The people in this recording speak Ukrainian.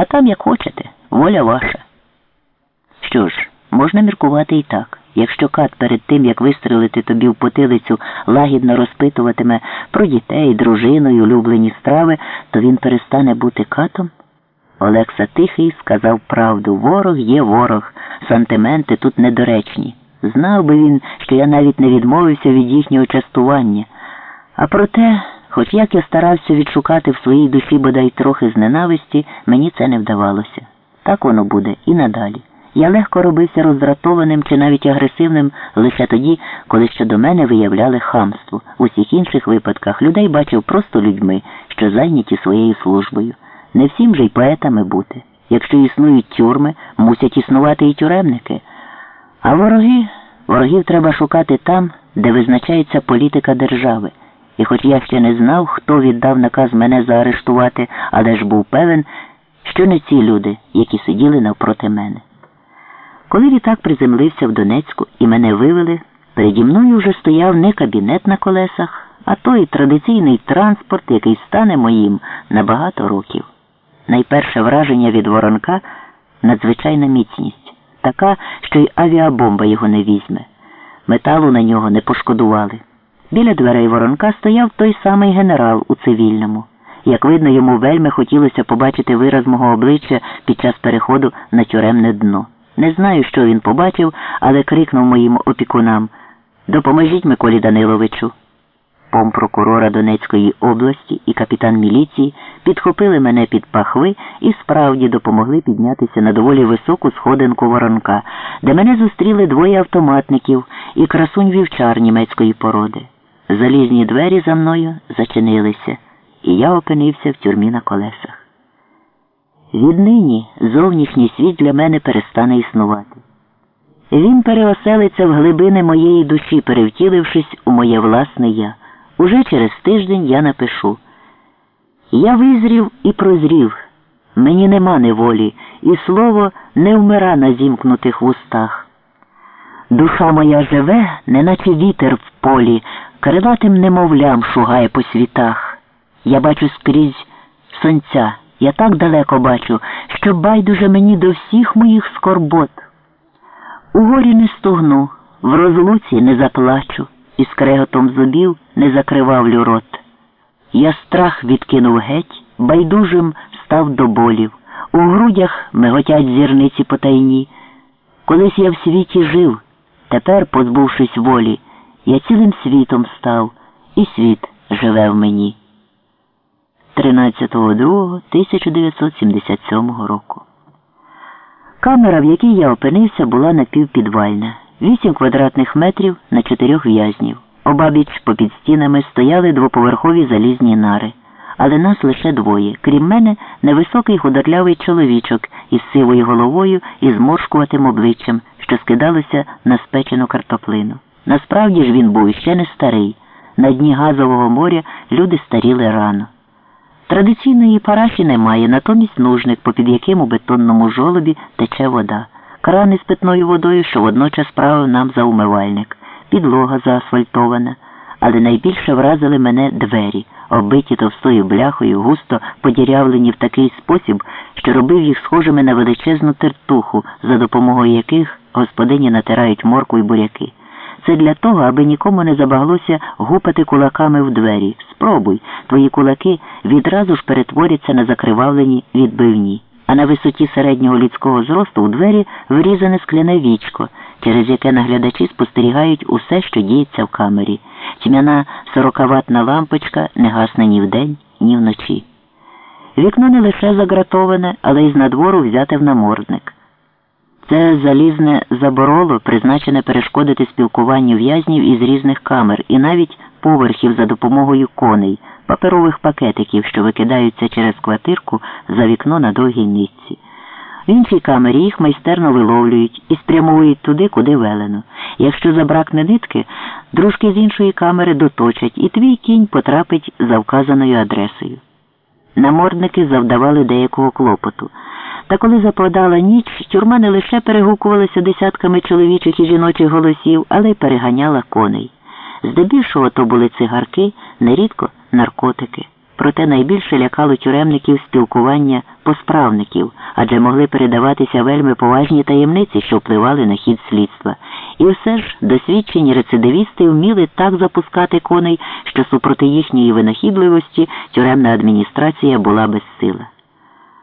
А там як хочете, воля ваша. Що ж, можна міркувати і так. Якщо кат перед тим, як вистрелити тобі в потилицю, лагідно розпитуватиме про дітей, дружину і улюблені страви, то він перестане бути катом? Олекса Тихий сказав правду. Ворог є ворог, сантименти тут недоречні. Знав би він, що я навіть не відмовився від їхнього частування. А проте, хоч як я старався відшукати в своїй душі бодай трохи з ненависті, мені це не вдавалося. Так воно буде і надалі. Я легко робився роздратованим чи навіть агресивним лише тоді, коли щодо мене виявляли хамство. У всіх інших випадках людей бачив просто людьми, що зайняті своєю службою. Не всім же й поетами бути. Якщо існують тюрми, мусять існувати і тюремники. А вороги, ворогів треба шукати там, де визначається політика держави. І хоч я ще не знав, хто віддав наказ мене заарештувати, але ж був певен, що не ці люди, які сиділи навпроти мене. Коли літак приземлився в Донецьку і мене вивели, переді мною вже стояв не кабінет на колесах, а той традиційний транспорт, який стане моїм на багато років. Найперше враження від воронка надзвичайна міцність, така, що й авіабомба його не візьме. Металу на нього не пошкодували. Біля дверей воронка стояв той самий генерал у цивільному. Як видно, йому вельми хотілося побачити вираз мого обличчя під час переходу на тюремне дно. Не знаю, що він побачив, але крикнув моїм опікунам Допоможіть Миколі Даниловичу. Помпрокурора Донецької області і капітан міліції підхопили мене під пахви і справді допомогли піднятися на доволі високу сходинку воронка, де мене зустріли двоє автоматників і красунь вівчар німецької породи. Залізні двері за мною зачинилися, і я опинився в тюрмі на колесах. Віднині зовнішній світ для мене перестане існувати. Він переоселиться в глибини моєї душі, перевтілившись у моє власне я. Уже через тиждень я напишу. Я визрів і прозрів, мені нема неволі, і слово не вмира на зімкнутих вустах. Душа моя живе, неначе вітер в полі, крилатим немовлям шугає по світах. Я бачу скрізь сонця, я так далеко бачу, що байдуже мені до всіх моїх скорбот. У горі не стогну, в розлуці не заплачу і скреготом зубів не закривавлю рот. Я страх відкинув геть, байдужим став до болів. У грудях миготять зірниці потайні. Колись я в світі жив, тепер, позбувшись волі, я цілим світом став, і світ живе в мені. 13.02.1977 року. Камера, в якій я опинився, була напівпідвальна. Вісім квадратних метрів на чотирьох в'язнів. Обабіч попід стінами стояли двоповерхові залізні нари, але нас лише двоє. Крім мене, невисокий худорлявий чоловічок із сивою головою і зморшкуватим обличчям, що скидалося на спечену картоплину. Насправді ж він був іще не старий. На дні газового моря люди старіли рано. Традиційної параші немає, натомість нужник, попід яким у бетонному жолобі тече вода крани з питною водою, що водночас справив нам за умивальник, підлога заасфальтована, але найбільше вразили мене двері, оббиті товстою бляхою, густо подірявлені в такий спосіб, що робив їх схожими на величезну тертуху, за допомогою яких господині натирають морку й буряки. Це для того, аби нікому не забаглося гупати кулаками в двері. Спробуй, твої кулаки відразу ж перетворяться на закривавлені відбивні а на висоті середнього людського зросту у двері вирізане скляне вічко, через яке наглядачі спостерігають усе, що діється в камері. Тьмяна сороковатна лампочка не гасне ні вдень, ні вночі. Вікно не лише загратоване, але й з надвору взяте в намордник. Це залізне забороло, призначене перешкодити спілкуванню в'язнів із різних камер і навіть поверхів за допомогою коней паперових пакетиків, що викидаються через квартирку за вікно на довгій нитці. В іншій камері їх майстерно виловлюють і спрямовують туди, куди велено. Якщо забракне нитки, дружки з іншої камери доточать, і твій кінь потрапить за вказаною адресою. Намордники завдавали деякого клопоту. Та коли западала ніч, тюрма не лише перегукувалася десятками чоловічих і жіночих голосів, але й переганяла коней. Здебільшого то були цигарки, нерідко наркотики. проте найбільше лякало тюремників спілкування посправників, адже могли передаватися вельми поважні таємниці, що впливали на хід слідства. І все ж досвідчені рецидивісти вміли так запускати коней, що супроти їхньої винахідливості тюремна адміністрація була безсила.